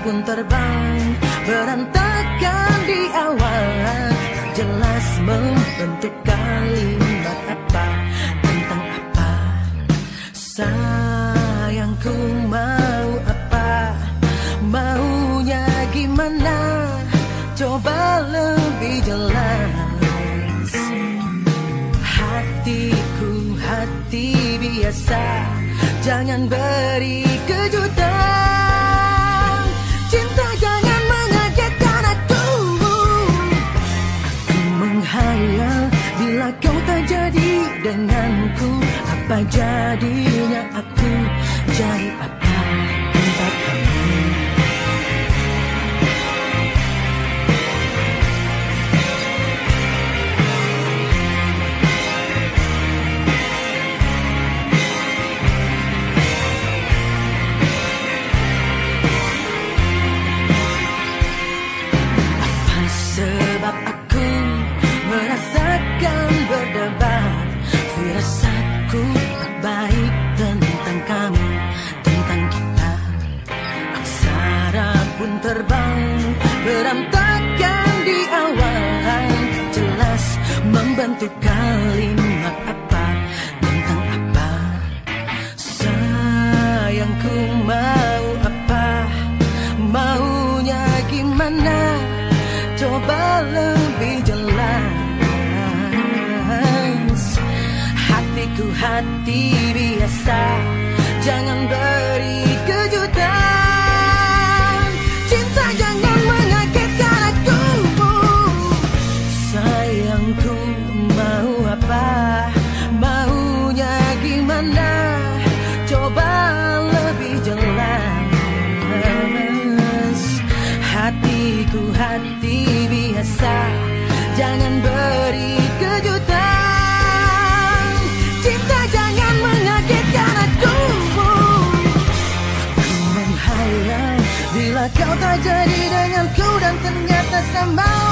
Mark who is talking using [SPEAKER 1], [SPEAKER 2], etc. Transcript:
[SPEAKER 1] pun terbang Berantakan di awal. Jelas membentuk kalimat apa Tentang apa. Sayangku mau apa Maunya gimana? Coba lebih jelas. Hatiku hati biasa Jangan beri kejutan Kau tak jadi denganku? Apa jadinya aku? Jadi apa pun terbang Berantakan di awal. Jelas membentuk kalimat apa Tentang apa? Sayangku mau apa? Maunya gimana? Coba lebih jelas. Hatiku hati biasa Jangan beri Sayangku mau apa? Maunya gimana? Coba lebih jelas. Hatiku hati biasa Jangan beri kejutan. Cinta jangan mengagetkan aku. Aku menghayal Bila kau tak jadi denganku Dan ternyata sama